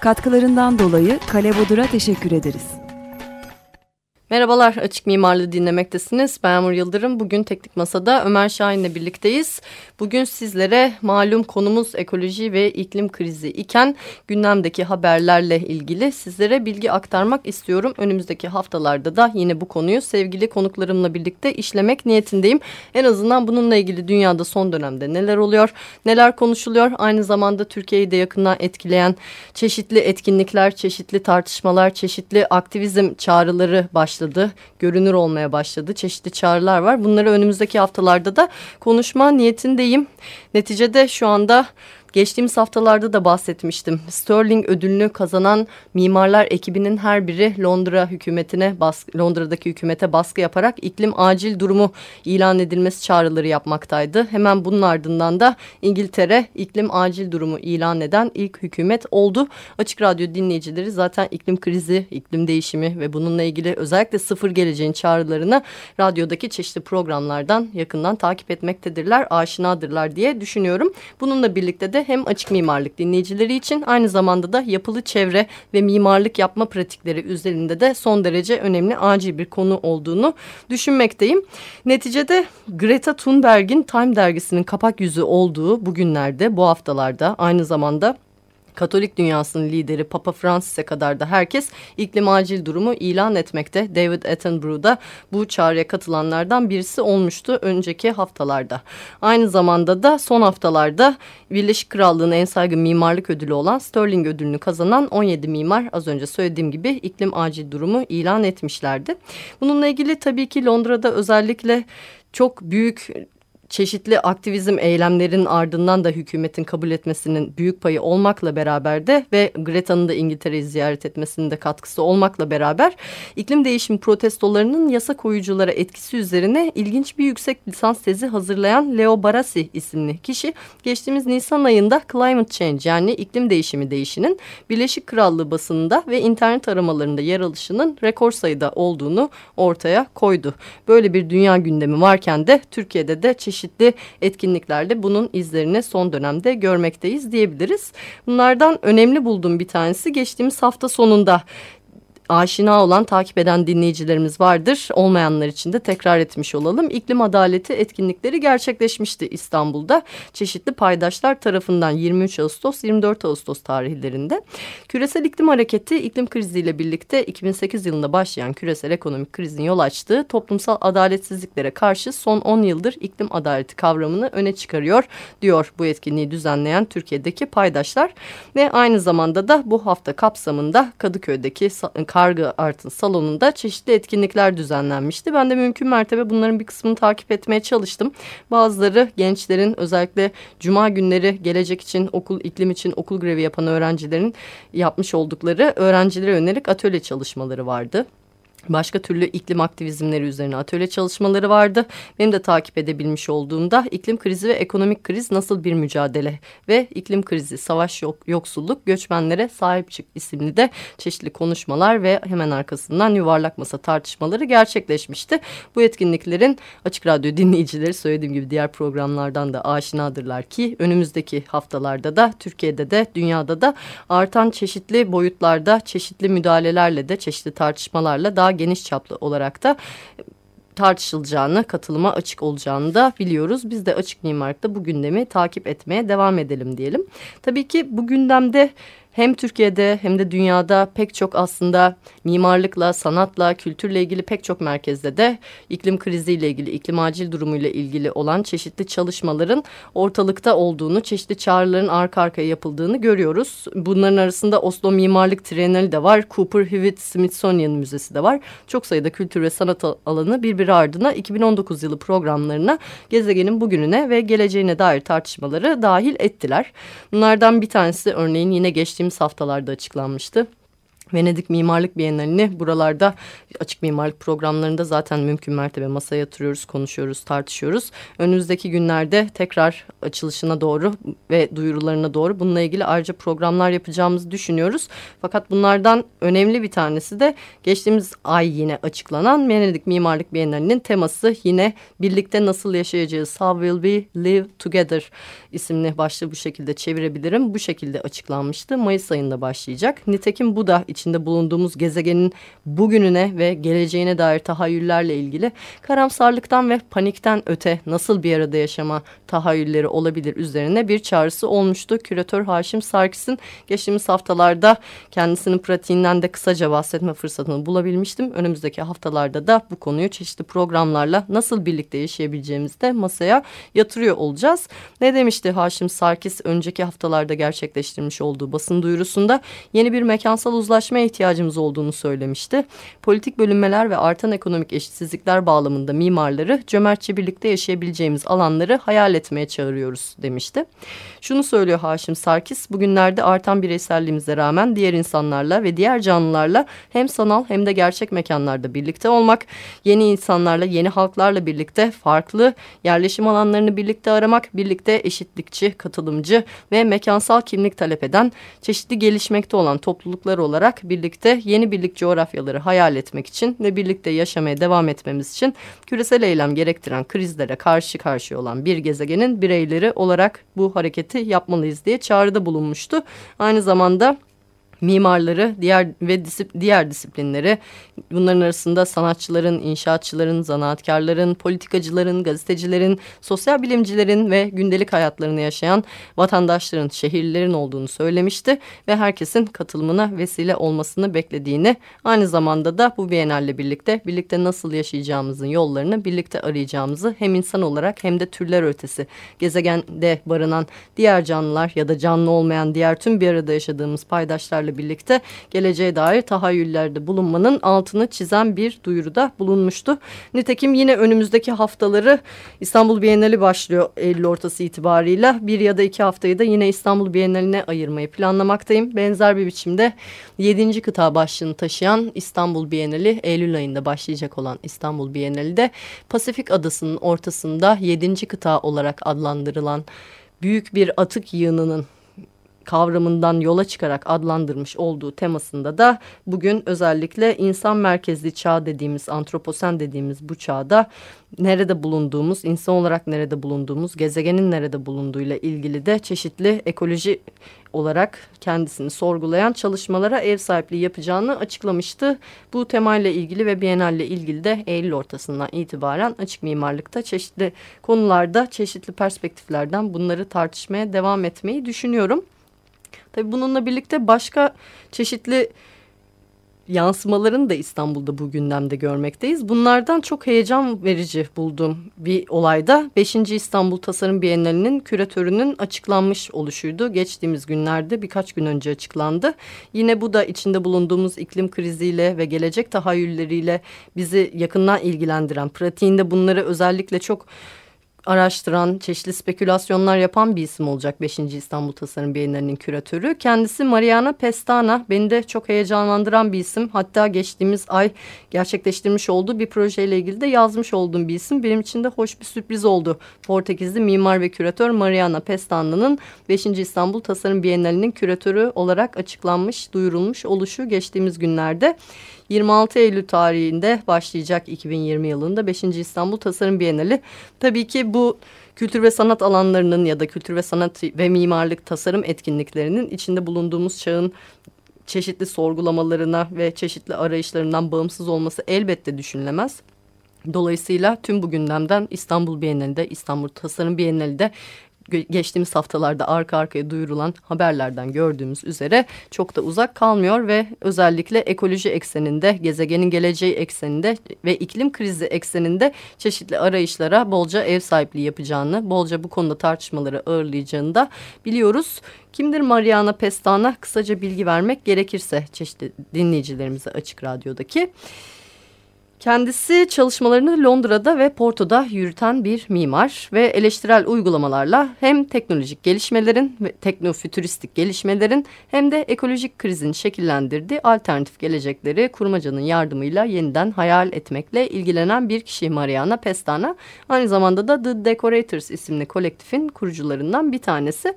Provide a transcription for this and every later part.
Katkılarından dolayı Kale Bodur'a teşekkür ederiz. Merhabalar Açık Mimarlığı dinlemektesiniz. Ben Yağmur Yıldırım. Bugün Teknik Masa'da Ömer Şahin'le birlikteyiz. Bugün sizlere malum konumuz ekoloji ve iklim krizi iken gündemdeki haberlerle ilgili sizlere bilgi aktarmak istiyorum. Önümüzdeki haftalarda da yine bu konuyu sevgili konuklarımla birlikte işlemek niyetindeyim. En azından bununla ilgili dünyada son dönemde neler oluyor, neler konuşuluyor. Aynı zamanda Türkiye'yi de yakından etkileyen çeşitli etkinlikler, çeşitli tartışmalar, çeşitli aktivizm çağrıları başladı başladı. Görünür olmaya başladı. Çeşitli çağrılar var. Bunları önümüzdeki haftalarda da konuşma niyetindeyim. Neticede şu anda Geçtiğimiz haftalarda da bahsetmiştim. Sterling ödülünü kazanan mimarlar ekibinin her biri Londra hükümetine baskı, Londra'daki hükümete baskı yaparak iklim acil durumu ilan edilmesi çağrıları yapmaktaydı. Hemen bunun ardından da İngiltere iklim acil durumu ilan eden ilk hükümet oldu. Açık Radyo dinleyicileri zaten iklim krizi, iklim değişimi ve bununla ilgili özellikle sıfır geleceğin çağrılarını radyodaki çeşitli programlardan yakından takip etmektedirler, aşinadırlar diye düşünüyorum. Bununla birlikte de hem açık mimarlık dinleyicileri için aynı zamanda da yapılı çevre ve mimarlık yapma pratikleri üzerinde de son derece önemli acil bir konu olduğunu düşünmekteyim. Neticede Greta Thunberg'in Time dergisinin kapak yüzü olduğu bugünlerde bu haftalarda aynı zamanda Katolik dünyasının lideri Papa Francis'e kadar da herkes iklim acil durumu ilan etmekte. David Attenborough da bu çağrıya katılanlardan birisi olmuştu önceki haftalarda. Aynı zamanda da son haftalarda Birleşik Krallığı'nın en saygın mimarlık ödülü olan Sterling ödülünü kazanan 17 mimar az önce söylediğim gibi iklim acil durumu ilan etmişlerdi. Bununla ilgili tabii ki Londra'da özellikle çok büyük çeşitli aktivizm eylemlerin ardından da hükümetin kabul etmesinin büyük payı olmakla beraber de ve Greta'nın da İngiltere'yi ziyaret etmesinin de katkısı olmakla beraber iklim değişim protestolarının yasa koyuculara etkisi üzerine ilginç bir yüksek lisans tezi hazırlayan Leo Barassi isimli kişi geçtiğimiz Nisan ayında Climate Change yani iklim değişimi değişinin Birleşik Krallığı basınında ve internet aramalarında yer alışının rekor sayıda olduğunu ortaya koydu. Böyle bir dünya gündemi varken de Türkiye'de de çeşitli çeşitli etkinliklerde bunun izlerini son dönemde görmekteyiz diyebiliriz. Bunlardan önemli bulduğum bir tanesi geçtiğimiz hafta sonunda aşina olan, takip eden dinleyicilerimiz vardır. Olmayanlar için de tekrar etmiş olalım. İklim adaleti etkinlikleri gerçekleşmişti İstanbul'da. Çeşitli paydaşlar tarafından 23 Ağustos, 24 Ağustos tarihlerinde. Küresel iklim hareketi iklim kriziyle birlikte 2008 yılında başlayan küresel ekonomik krizin yol açtığı toplumsal adaletsizliklere karşı son 10 yıldır iklim adaleti kavramını öne çıkarıyor diyor bu etkinliği düzenleyen Türkiye'deki paydaşlar. Ve aynı zamanda da bu hafta kapsamında Kadıköy'deki Kargı Art'ın salonunda çeşitli etkinlikler düzenlenmişti. Ben de mümkün mertebe bunların bir kısmını takip etmeye çalıştım. Bazıları gençlerin özellikle cuma günleri gelecek için okul iklim için okul grevi yapan öğrencilerin yapmış oldukları öğrencilere yönelik atölye çalışmaları vardı. Başka türlü iklim aktivizmleri üzerine atölye çalışmaları vardı. Benim de takip edebilmiş olduğumda iklim krizi ve ekonomik kriz nasıl bir mücadele ve iklim krizi, savaş yok, yoksulluk, göçmenlere sahip çık isimli de çeşitli konuşmalar ve hemen arkasından yuvarlak masa tartışmaları gerçekleşmişti. Bu etkinliklerin Açık Radyo dinleyicileri söylediğim gibi diğer programlardan da aşinadırlar ki önümüzdeki haftalarda da Türkiye'de de dünyada da artan çeşitli boyutlarda çeşitli müdahalelerle de çeşitli tartışmalarla daha daha geniş çaplı olarak da tartışılacağını, katılıma açık olacağını da biliyoruz. Biz de Açık Mimarlık'ta bu gündemi takip etmeye devam edelim diyelim. Tabii ki bu gündemde hem Türkiye'de hem de dünyada pek çok aslında mimarlıkla, sanatla, kültürle ilgili pek çok merkezde de iklim kriziyle ilgili, iklim acil durumuyla ilgili olan çeşitli çalışmaların ortalıkta olduğunu, çeşitli çağrıların arka arkaya yapıldığını görüyoruz. Bunların arasında Oslo Mimarlık Trienali de var, Cooper Hewitt Smithsonian Müzesi de var. Çok sayıda kültür ve sanat alanı birbiri ardına 2019 yılı programlarına gezegenin bugününe ve geleceğine dair tartışmaları dahil ettiler. Bunlardan bir tanesi örneğin yine geçtiğimiz geçtiğimiz haftalarda açıklanmıştı. Venedik Mimarlık Bienalini buralarda açık mimarlık programlarında zaten mümkün mertebe masaya yatırıyoruz, konuşuyoruz, tartışıyoruz. Önümüzdeki günlerde tekrar açılışına doğru ve duyurularına doğru bununla ilgili ayrıca programlar yapacağımızı düşünüyoruz. Fakat bunlardan önemli bir tanesi de geçtiğimiz ay yine açıklanan Venedik Mimarlık Bienalinin teması yine birlikte nasıl yaşayacağız, How Will We Live Together isimli başlığı bu şekilde çevirebilirim. Bu şekilde açıklanmıştı. Mayıs ayında başlayacak. Nitekim bu da içinde bulunduğumuz gezegenin bugününe ve geleceğine dair tahayyüllerle ilgili karamsarlıktan ve panikten öte nasıl bir arada yaşama tahayyülleri olabilir üzerine bir çağrısı olmuştu. Küratör Haşim Sarkis'in geçtiğimiz haftalarda kendisinin pratiğinden de kısaca bahsetme fırsatını bulabilmiştim. Önümüzdeki haftalarda da bu konuyu çeşitli programlarla nasıl birlikte yaşayabileceğimizi de masaya yatırıyor olacağız. Ne demişti Haşim Sarkis önceki haftalarda gerçekleştirmiş olduğu basın duyurusunda yeni bir mekansal uzlaşma çalışmaya ihtiyacımız olduğunu söylemişti. Politik bölünmeler ve artan ekonomik eşitsizlikler bağlamında mimarları cömertçe birlikte yaşayabileceğimiz alanları hayal etmeye çağırıyoruz demişti. Şunu söylüyor Haşim Sarkis, bugünlerde artan bireyselliğimize rağmen diğer insanlarla ve diğer canlılarla hem sanal hem de gerçek mekanlarda birlikte olmak, yeni insanlarla, yeni halklarla birlikte farklı yerleşim alanlarını birlikte aramak, birlikte eşitlikçi, katılımcı ve mekansal kimlik talep eden çeşitli gelişmekte olan topluluklar olarak birlikte yeni birlik coğrafyaları hayal etmek için ve birlikte yaşamaya devam etmemiz için küresel eylem gerektiren krizlere karşı karşıya olan bir gezegenin bireyleri olarak bu hareketi yapmalıyız diye çağrıda bulunmuştu. Aynı zamanda mimarları diğer ve disip, diğer disiplinleri bunların arasında sanatçıların, inşaatçıların, zanaatkarların, politikacıların, gazetecilerin, sosyal bilimcilerin ve gündelik hayatlarını yaşayan vatandaşların, şehirlerin olduğunu söylemişti ve herkesin katılımına vesile olmasını beklediğini aynı zamanda da bu Biennale birlikte birlikte nasıl yaşayacağımızın yollarını birlikte arayacağımızı hem insan olarak hem de türler ötesi gezegende barınan diğer canlılar ya da canlı olmayan diğer tüm bir arada yaşadığımız paydaşlarla ile birlikte geleceğe dair tahayyüllerde bulunmanın altını çizen bir duyuruda bulunmuştu. Nitekim yine önümüzdeki haftaları İstanbul Bienali başlıyor Eylül ortası itibarıyla. Bir ya da iki haftayı da yine İstanbul Bienali'ne ayırmayı planlamaktayım. Benzer bir biçimde 7. kıta başlığını taşıyan İstanbul Bienali Eylül ayında başlayacak olan İstanbul Bienali de Pasifik adasının ortasında 7. kıta olarak adlandırılan büyük bir atık yığınının kavramından yola çıkarak adlandırmış olduğu temasında da bugün özellikle insan merkezli çağ dediğimiz antroposen dediğimiz bu çağda nerede bulunduğumuz, insan olarak nerede bulunduğumuz, gezegenin nerede bulunduğuyla ilgili de çeşitli ekoloji olarak kendisini sorgulayan çalışmalara ev sahipliği yapacağını açıklamıştı. Bu temayla ilgili ve Biennale ilgili de Eylül ortasından itibaren açık mimarlıkta çeşitli konularda çeşitli perspektiflerden bunları tartışmaya devam etmeyi düşünüyorum. Tabii bununla birlikte başka çeşitli yansımalarını da İstanbul'da bu gündemde görmekteyiz. Bunlardan çok heyecan verici bulduğum bir olayda 5. İstanbul Tasarım Bienalinin küratörünün açıklanmış oluşuydu. Geçtiğimiz günlerde birkaç gün önce açıklandı. Yine bu da içinde bulunduğumuz iklim kriziyle ve gelecek tahayyülleriyle bizi yakından ilgilendiren, pratiğinde bunları özellikle çok araştıran, çeşitli spekülasyonlar yapan bir isim olacak 5. İstanbul Tasarım Bienalinin küratörü. Kendisi Mariana Pestana. Beni de çok heyecanlandıran bir isim. Hatta geçtiğimiz ay gerçekleştirmiş olduğu bir projeyle ilgili de yazmış olduğum bir isim. Benim için de hoş bir sürpriz oldu. Portekizli mimar ve küratör Mariana Pestana'nın 5. İstanbul Tasarım Bienalinin küratörü olarak açıklanmış, duyurulmuş oluşu geçtiğimiz günlerde. 26 Eylül tarihinde başlayacak 2020 yılında 5. İstanbul Tasarım Bienali. Tabii ki bu kültür ve sanat alanlarının ya da kültür ve sanat ve mimarlık tasarım etkinliklerinin içinde bulunduğumuz çağın çeşitli sorgulamalarına ve çeşitli arayışlarından bağımsız olması elbette düşünülemez. Dolayısıyla tüm bu gündemden İstanbul Bienali'de, İstanbul Tasarım Bienali'de geçtiğimiz haftalarda arka arkaya duyurulan haberlerden gördüğümüz üzere çok da uzak kalmıyor ve özellikle ekoloji ekseninde, gezegenin geleceği ekseninde ve iklim krizi ekseninde çeşitli arayışlara bolca ev sahipliği yapacağını, bolca bu konuda tartışmaları ağırlayacağını da biliyoruz. Kimdir Mariana Pestana? Kısaca bilgi vermek gerekirse çeşitli dinleyicilerimize Açık Radyo'daki. Kendisi çalışmalarını Londra'da ve Porto'da yürüten bir mimar ve eleştirel uygulamalarla hem teknolojik gelişmelerin ve teknofütüristik gelişmelerin hem de ekolojik krizin şekillendirdiği alternatif gelecekleri kurmacanın yardımıyla yeniden hayal etmekle ilgilenen bir kişi Mariana Pestana. Aynı zamanda da The Decorators isimli kolektifin kurucularından bir tanesi.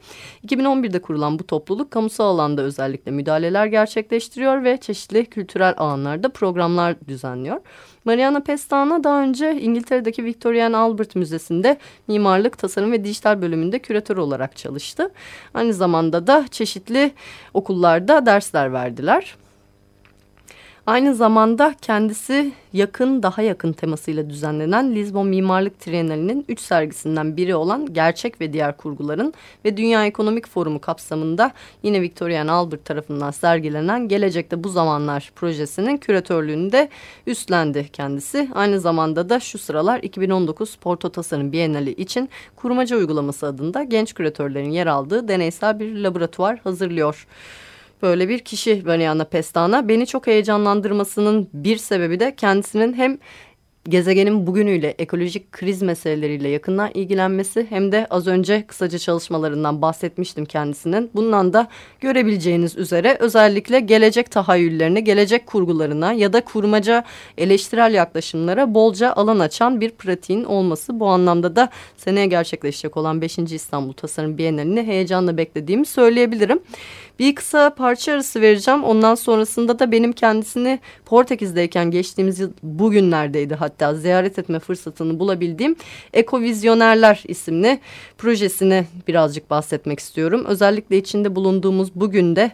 2011'de kurulan bu topluluk kamusal alanda özellikle müdahaleler gerçekleştiriyor ve çeşitli kültürel alanlarda programlar düzenliyor. Mariana Pestana daha önce İngiltere'deki Victoria and Albert Müzesi'nde mimarlık, tasarım ve dijital bölümünde küratör olarak çalıştı. Aynı zamanda da çeşitli okullarda dersler verdiler. Aynı zamanda kendisi yakın daha yakın temasıyla düzenlenen Lisbon Mimarlık Trienalinin üç sergisinden biri olan Gerçek ve Diğer Kurguların ve Dünya Ekonomik Forumu kapsamında yine Victoria Albert tarafından sergilenen Gelecekte Bu Zamanlar projesinin küratörlüğünü de üstlendi kendisi. Aynı zamanda da şu sıralar 2019 Porto Tasarım Bienali için kurmaca uygulaması adında genç küratörlerin yer aldığı deneysel bir laboratuvar hazırlıyor böyle bir kişi Mariana Pestana. Beni çok heyecanlandırmasının bir sebebi de kendisinin hem gezegenin bugünüyle ekolojik kriz meseleleriyle yakından ilgilenmesi hem de az önce kısaca çalışmalarından bahsetmiştim kendisinin. Bundan da görebileceğiniz üzere özellikle gelecek tahayyüllerine, gelecek kurgularına ya da kurmaca eleştirel yaklaşımlara bolca alan açan bir pratiğin olması. Bu anlamda da seneye gerçekleşecek olan 5. İstanbul Tasarım Bienalini heyecanla beklediğimi söyleyebilirim. Bir kısa parça arası vereceğim. Ondan sonrasında da benim kendisini Portekiz'deyken geçtiğimiz yıl bugünlerdeydi hatta ziyaret etme fırsatını bulabildiğim Ekovizyonerler isimli projesini birazcık bahsetmek istiyorum. Özellikle içinde bulunduğumuz bugün de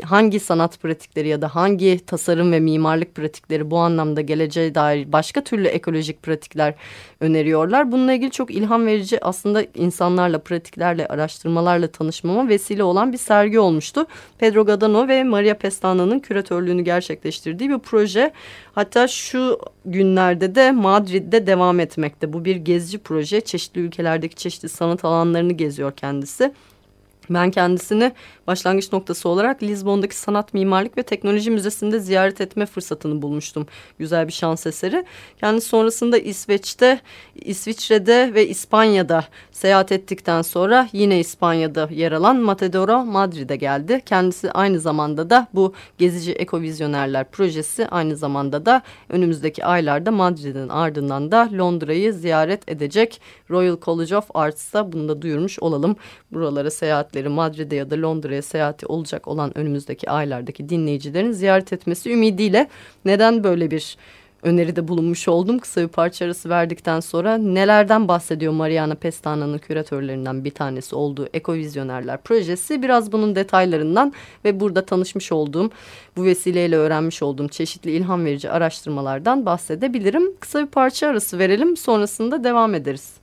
hangi sanat pratikleri ya da hangi tasarım ve mimarlık pratikleri bu anlamda geleceğe dair başka türlü ekolojik pratikler öneriyorlar. Bununla ilgili çok ilham verici aslında insanlarla, pratiklerle, araştırmalarla tanışmama vesile olan bir sergi olmuştu. Pedro Gadano ve Maria Pestana'nın küratörlüğünü gerçekleştirdiği bir proje. Hatta şu günlerde de Madrid'de devam etmekte. Bu bir gezici proje. Çeşitli ülkelerdeki çeşitli sanat alanlarını geziyor kendisi. Ben kendisini başlangıç noktası olarak Lizbon'daki Sanat, Mimarlık ve Teknoloji Müzesi'nde ziyaret etme fırsatını bulmuştum. Güzel bir şans eseri. Kendisi sonrasında İsveç'te, İsviçre'de ve İspanya'da seyahat ettikten sonra yine İspanya'da yer alan Matadero Madrid'e geldi. Kendisi aynı zamanda da bu Gezici Ekovizyonerler projesi aynı zamanda da önümüzdeki aylarda Madrid'in ardından da Londra'yı ziyaret edecek. Royal College of Arts'ta bunu da duyurmuş olalım. Buralara seyahatleri Madrid'e ya da Londra'ya seyahati olacak olan önümüzdeki aylardaki dinleyicilerin ziyaret etmesi ümidiyle neden böyle bir öneride bulunmuş oldum. Kısa bir parça arası verdikten sonra nelerden bahsediyor Mariana Pestana'nın küratörlerinden bir tanesi olduğu Ekovizyonerler projesi. Biraz bunun detaylarından ve burada tanışmış olduğum, bu vesileyle öğrenmiş olduğum çeşitli ilham verici araştırmalardan bahsedebilirim. Kısa bir parça arası verelim sonrasında devam ederiz.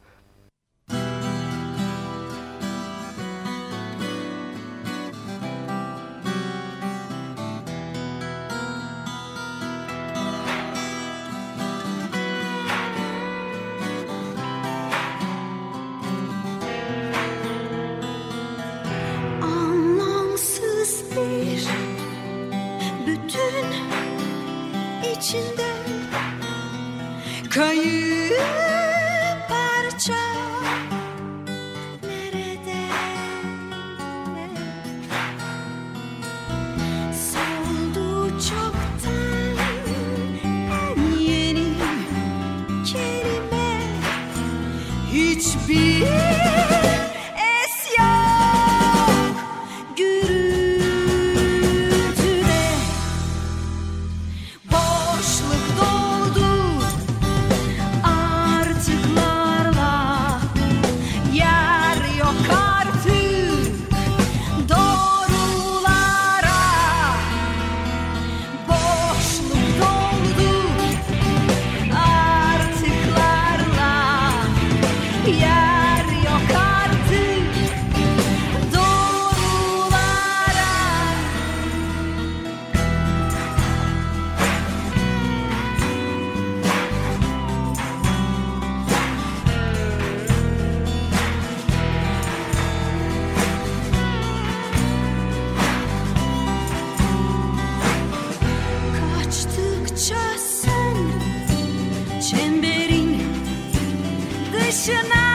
başına.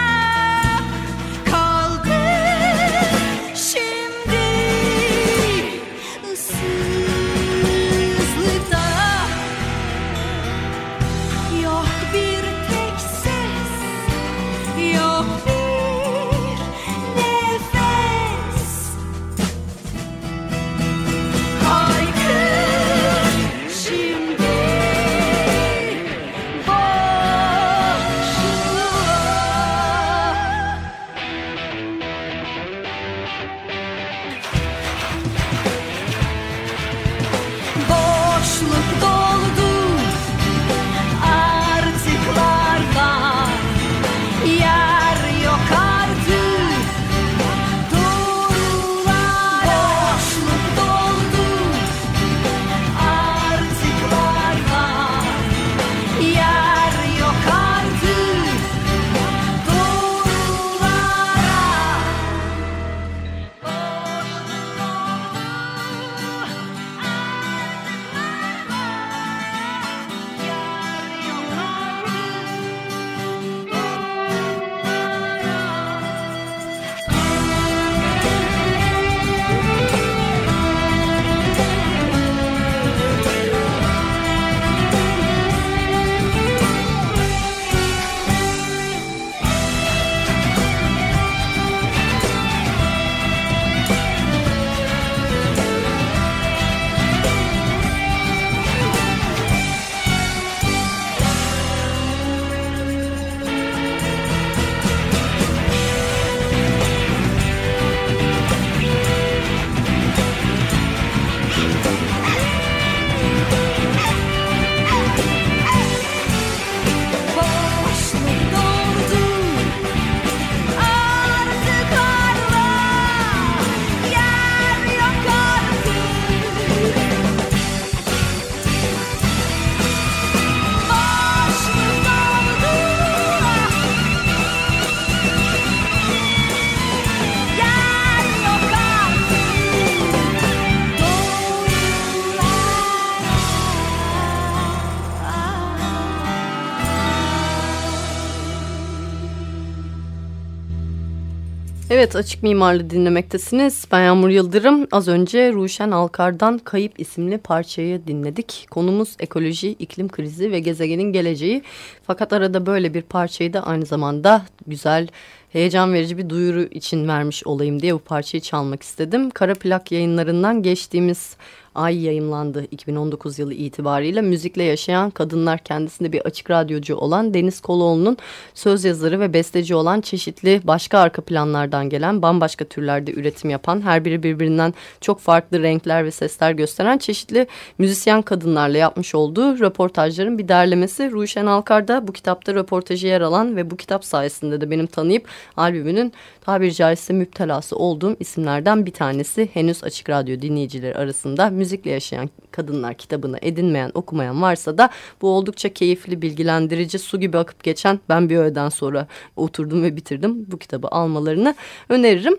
Evet Açık Mimarlı dinlemektesiniz. Ben Yağmur Yıldırım. Az önce Ruşen Alkar'dan Kayıp isimli parçayı dinledik. Konumuz ekoloji, iklim krizi ve gezegenin geleceği. Fakat arada böyle bir parçayı da aynı zamanda güzel, heyecan verici bir duyuru için vermiş olayım diye bu parçayı çalmak istedim. Kara Plak yayınlarından geçtiğimiz ay yayımlandı 2019 yılı itibariyle. Müzikle yaşayan kadınlar kendisinde bir açık radyocu olan Deniz Koloğlu'nun söz yazarı ve besteci olan çeşitli başka arka planlardan gelen bambaşka türlerde üretim yapan her biri birbirinden çok farklı renkler ve sesler gösteren çeşitli müzisyen kadınlarla yapmış olduğu röportajların bir derlemesi. Ruşen Alkar da bu kitapta röportajı yer alan ve bu kitap sayesinde de benim tanıyıp albümünün tabiri caizse müptelası olduğum isimlerden bir tanesi. Henüz Açık Radyo dinleyicileri arasında müzikle yaşayan kadınlar kitabını edinmeyen okumayan varsa da bu oldukça keyifli bilgilendirici su gibi akıp geçen ben bir öğleden sonra oturdum ve bitirdim bu kitabı almalarını öneririm.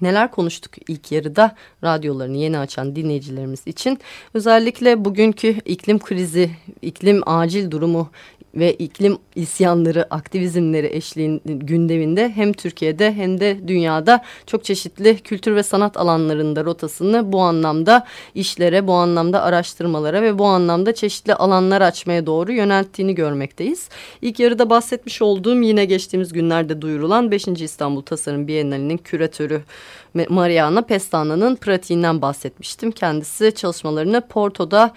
Neler konuştuk ilk yarıda radyolarını yeni açan dinleyicilerimiz için özellikle bugünkü iklim krizi, iklim acil durumu ve iklim isyanları, aktivizmleri eşliğin gündeminde hem Türkiye'de hem de dünyada çok çeşitli kültür ve sanat alanlarında rotasını bu anlamda işlere, bu anlamda araştırmalara ve bu anlamda çeşitli alanlar açmaya doğru yönelttiğini görmekteyiz. İlk yarıda bahsetmiş olduğum yine geçtiğimiz günlerde duyurulan 5. İstanbul Tasarım Bienalinin küratörü Mariana Pestana'nın pratiğinden bahsetmiştim. Kendisi çalışmalarını Porto'da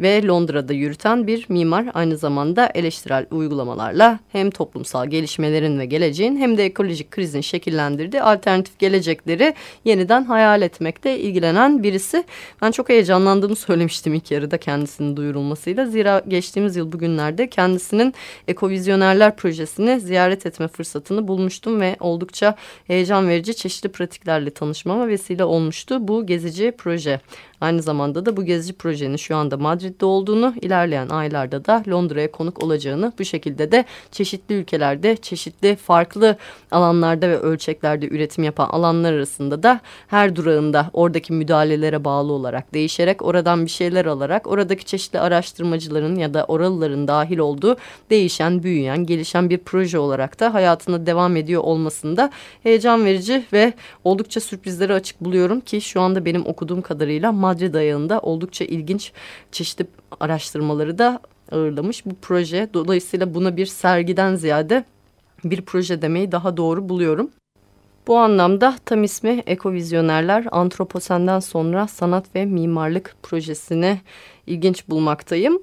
ve Londra'da yürüten bir mimar aynı zamanda eleştirel uygulamalarla hem toplumsal gelişmelerin ve geleceğin hem de ekolojik krizin şekillendirdiği alternatif gelecekleri yeniden hayal etmekte ilgilenen birisi. Ben çok heyecanlandığımı söylemiştim ilk yarıda kendisinin duyurulmasıyla. Zira geçtiğimiz yıl bugünlerde kendisinin Ekovizyonerler projesini ziyaret etme fırsatını bulmuştum ve oldukça heyecan verici çeşitli pratiklerle tanışmama vesile olmuştu bu gezici proje. Aynı zamanda da bu gezici projenin şu anda Madrid'de olduğunu, ilerleyen aylarda da Londra'ya konuk olacağını, bu şekilde de çeşitli ülkelerde, çeşitli farklı alanlarda ve ölçeklerde üretim yapan alanlar arasında da her durağında oradaki müdahalelere bağlı olarak değişerek oradan bir şeyler alarak oradaki çeşitli araştırmacıların ya da oralıların dahil olduğu değişen, büyüyen, gelişen bir proje olarak da hayatına devam ediyor olmasında heyecan verici ve oldukça sürprizlere açık buluyorum ki şu anda benim okuduğum kadarıyla Madrid ayağında oldukça ilginç çeşitli araştırmaları da ağırlamış bu proje. Dolayısıyla buna bir sergiden ziyade bir proje demeyi daha doğru buluyorum. Bu anlamda tam ismi Ekovizyonerler Antroposen'den sonra sanat ve mimarlık projesini ilginç bulmaktayım.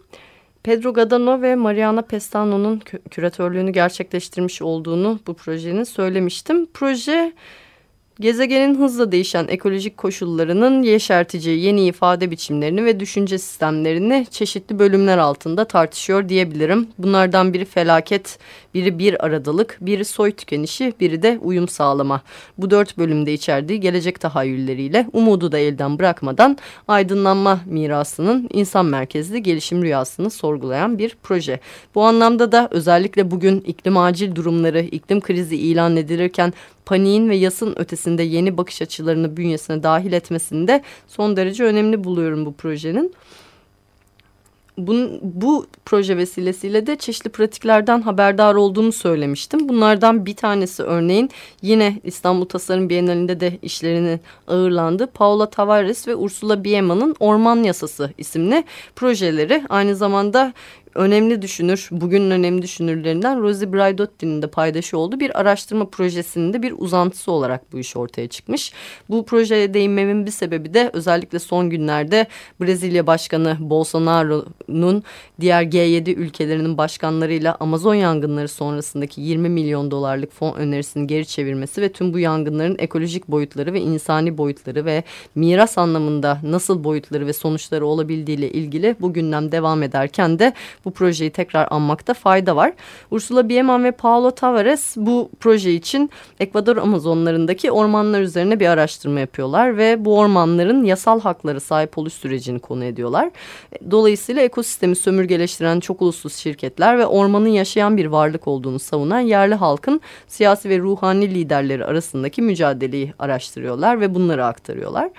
Pedro Gadano ve Mariana Pestano'nun küratörlüğünü gerçekleştirmiş olduğunu bu projenin söylemiştim. Proje Gezegenin hızla değişen ekolojik koşullarının yeşertici yeni ifade biçimlerini ve düşünce sistemlerini çeşitli bölümler altında tartışıyor diyebilirim. Bunlardan biri felaket, biri bir aradalık, biri soy tükenişi, biri de uyum sağlama. Bu dört bölümde içerdiği gelecek tahayyülleriyle umudu da elden bırakmadan aydınlanma mirasının insan merkezli gelişim rüyasını sorgulayan bir proje. Bu anlamda da özellikle bugün iklim acil durumları, iklim krizi ilan edilirken paniğin ve yasın ötesinde yeni bakış açılarını bünyesine dahil etmesinde son derece önemli buluyorum bu projenin. Bunun, bu proje vesilesiyle de çeşitli pratiklerden haberdar olduğunu söylemiştim. Bunlardan bir tanesi örneğin yine İstanbul Tasarım Bienalinde de işlerini ağırlandı. Paula Tavares ve Ursula Biema'nın Orman Yasası isimli projeleri aynı zamanda önemli düşünür, bugünün önemli düşünürlerinden Rosie Braidotti'nin de paydaşı olduğu bir araştırma projesinin de bir uzantısı olarak bu iş ortaya çıkmış. Bu projeye değinmemin bir sebebi de özellikle son günlerde Brezilya Başkanı Bolsonaro'nun diğer G7 ülkelerinin başkanlarıyla Amazon yangınları sonrasındaki 20 milyon dolarlık fon önerisini geri çevirmesi ve tüm bu yangınların ekolojik boyutları ve insani boyutları ve miras anlamında nasıl boyutları ve sonuçları olabildiğiyle ilgili bu gündem devam ederken de bu projeyi tekrar anmakta fayda var. Ursula Bieman ve Paulo Tavares bu proje için Ekvador Amazonlarındaki ormanlar üzerine bir araştırma yapıyorlar ve bu ormanların yasal hakları sahip oluş sürecini konu ediyorlar. Dolayısıyla ekosistemi sömürgeleştiren çok uluslu şirketler ve ormanın yaşayan bir varlık olduğunu savunan yerli halkın siyasi ve ruhani liderleri arasındaki mücadeleyi araştırıyorlar ve bunları aktarıyorlar.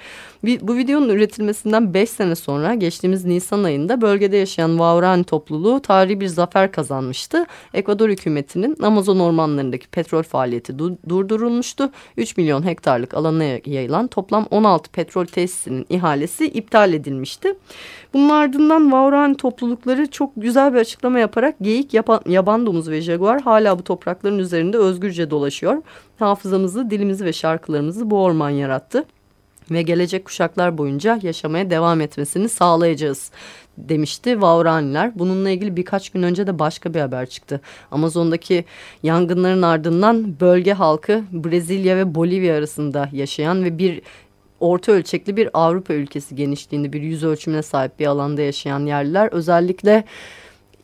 Bu videonun üretilmesinden 5 sene sonra geçtiğimiz Nisan ayında bölgede yaşayan Vaurani topluluğu tarihi bir zafer kazanmıştı. Ekvador hükümetinin Amazon ormanlarındaki petrol faaliyeti du durdurulmuştu. 3 milyon hektarlık alana yayılan toplam 16 petrol tesisinin ihalesi iptal edilmişti. Bunun ardından Vaurani toplulukları çok güzel bir açıklama yaparak geyik, yapan, yaban domuzu ve jaguar hala bu toprakların üzerinde özgürce dolaşıyor. Hafızamızı, dilimizi ve şarkılarımızı bu orman yarattı ve gelecek kuşaklar boyunca yaşamaya devam etmesini sağlayacağız demişti Vauraniler. Bununla ilgili birkaç gün önce de başka bir haber çıktı. Amazon'daki yangınların ardından bölge halkı Brezilya ve Bolivya arasında yaşayan ve bir orta ölçekli bir Avrupa ülkesi genişliğinde bir yüz ölçümüne sahip bir alanda yaşayan yerliler özellikle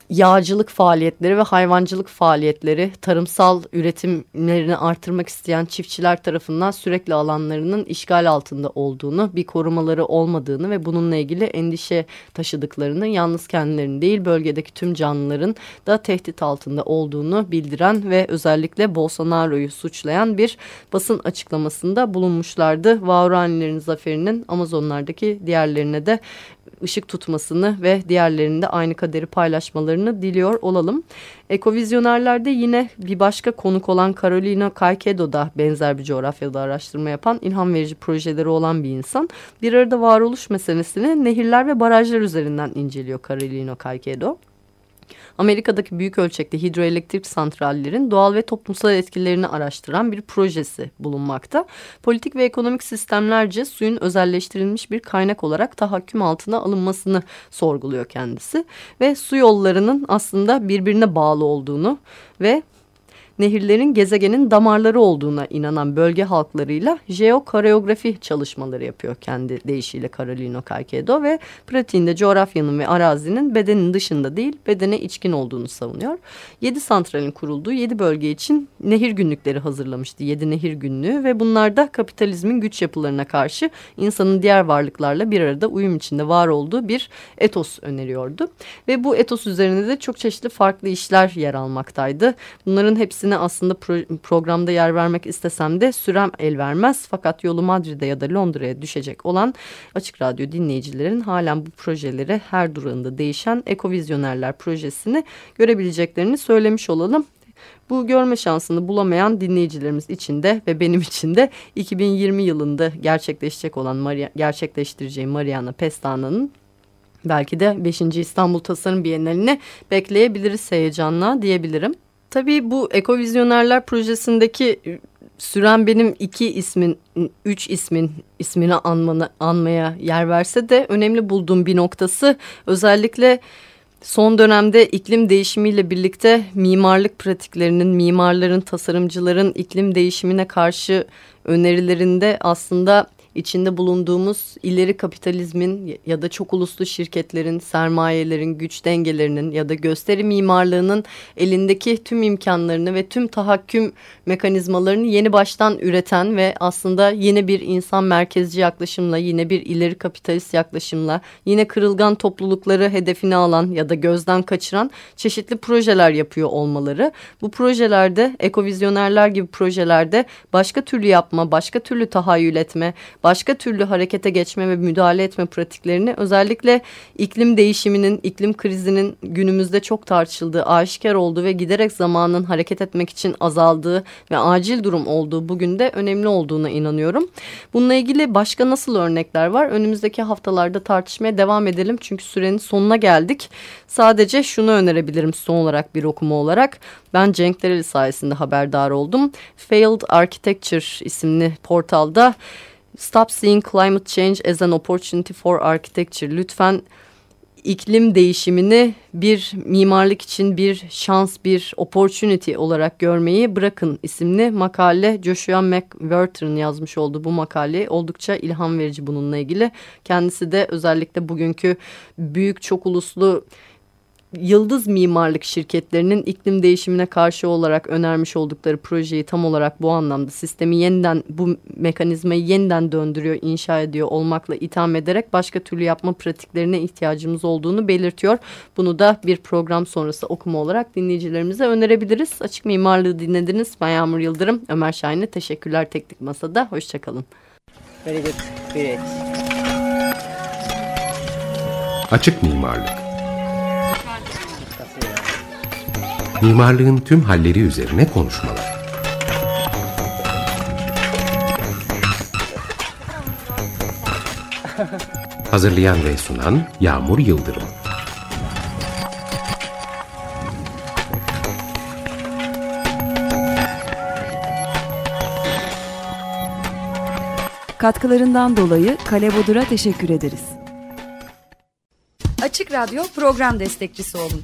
yağcılık faaliyetleri ve hayvancılık faaliyetleri tarımsal üretimlerini artırmak isteyen çiftçiler tarafından sürekli alanlarının işgal altında olduğunu, bir korumaları olmadığını ve bununla ilgili endişe taşıdıklarını yalnız kendilerinin değil bölgedeki tüm canlıların da tehdit altında olduğunu bildiren ve özellikle Bolsonaro'yu suçlayan bir basın açıklamasında bulunmuşlardı. Vauranilerin zaferinin Amazonlardaki diğerlerine de ışık tutmasını ve diğerlerinde aynı kaderi paylaşmalarını diliyor olalım. Ekovizyonerlerde yine bir başka konuk olan Carolina Caicedo da benzer bir coğrafyada araştırma yapan ilham verici projeleri olan bir insan. Bir arada varoluş meselesini nehirler ve barajlar üzerinden inceliyor Carolina Caicedo. Amerika'daki büyük ölçekli hidroelektrik santrallerin doğal ve toplumsal etkilerini araştıran bir projesi bulunmakta. Politik ve ekonomik sistemlerce suyun özelleştirilmiş bir kaynak olarak tahakküm altına alınmasını sorguluyor kendisi. Ve su yollarının aslında birbirine bağlı olduğunu ve nehirlerin gezegenin damarları olduğuna inanan bölge halklarıyla jeokareografi çalışmaları yapıyor kendi deyişiyle Carolino Caicedo ve pratiğinde coğrafyanın ve arazinin bedenin dışında değil bedene içkin olduğunu savunuyor. Yedi santralin kurulduğu yedi bölge için nehir günlükleri hazırlamıştı. Yedi nehir günlüğü ve bunlarda kapitalizmin güç yapılarına karşı insanın diğer varlıklarla bir arada uyum içinde var olduğu bir etos öneriyordu. Ve bu etos üzerinde de çok çeşitli farklı işler yer almaktaydı. Bunların hepsi hepsine aslında pro programda yer vermek istesem de sürem el vermez. Fakat yolu Madrid'e ya da Londra'ya düşecek olan Açık Radyo dinleyicilerin halen bu projeleri her durağında değişen Ekovizyonerler projesini görebileceklerini söylemiş olalım. Bu görme şansını bulamayan dinleyicilerimiz için de ve benim için de 2020 yılında gerçekleşecek olan Maria, gerçekleştireceği Mariana Pestana'nın belki de 5. İstanbul Tasarım Bienalini bekleyebiliriz heyecanla diyebilirim. Tabii bu Ekovizyonerler projesindeki e, süren benim iki ismin, üç ismin ismini anmana, anmaya yer verse de önemli bulduğum bir noktası özellikle son dönemde iklim değişimiyle birlikte mimarlık pratiklerinin, mimarların, tasarımcıların iklim değişimine karşı önerilerinde aslında içinde bulunduğumuz ileri kapitalizmin ya da çok uluslu şirketlerin, sermayelerin, güç dengelerinin ya da gösteri mimarlığının elindeki tüm imkanlarını ve tüm tahakküm mekanizmalarını yeni baştan üreten ve aslında yeni bir insan merkezci yaklaşımla, yine bir ileri kapitalist yaklaşımla, yine kırılgan toplulukları hedefine alan ya da gözden kaçıran çeşitli projeler yapıyor olmaları. Bu projelerde ekovizyonerler gibi projelerde başka türlü yapma, başka türlü tahayyül etme, başka türlü harekete geçme ve müdahale etme pratiklerini özellikle iklim değişiminin, iklim krizinin günümüzde çok tartışıldığı, aşikar olduğu ve giderek zamanın hareket etmek için azaldığı ve acil durum olduğu bugün de önemli olduğuna inanıyorum. Bununla ilgili başka nasıl örnekler var? Önümüzdeki haftalarda tartışmaya devam edelim çünkü sürenin sonuna geldik. Sadece şunu önerebilirim son olarak bir okuma olarak. Ben Cenk Dereli sayesinde haberdar oldum. Failed Architecture isimli portalda Stop seeing climate change as an opportunity for architecture. Lütfen iklim değişimini bir mimarlık için bir şans, bir opportunity olarak görmeyi bırakın isimli makale Joshua McWhirter'ın yazmış olduğu bu makale oldukça ilham verici bununla ilgili. Kendisi de özellikle bugünkü büyük çok uluslu yıldız mimarlık şirketlerinin iklim değişimine karşı olarak önermiş oldukları projeyi tam olarak bu anlamda sistemi yeniden bu mekanizmayı yeniden döndürüyor, inşa ediyor olmakla itham ederek başka türlü yapma pratiklerine ihtiyacımız olduğunu belirtiyor. Bunu da bir program sonrası okuma olarak dinleyicilerimize önerebiliriz. Açık Mimarlığı dinlediniz. Ben Yağmur Yıldırım. Ömer Şahin'e teşekkürler Teknik Masa'da. Hoşçakalın. Very good. Great. Açık mimarlık. Mimarlığın tüm halleri üzerine konuşmalar. Hazırlayan ve sunan Yağmur Yıldırım. Katkılarından dolayı Kale Bodur'a teşekkür ederiz. Açık Radyo program destekçisi olun.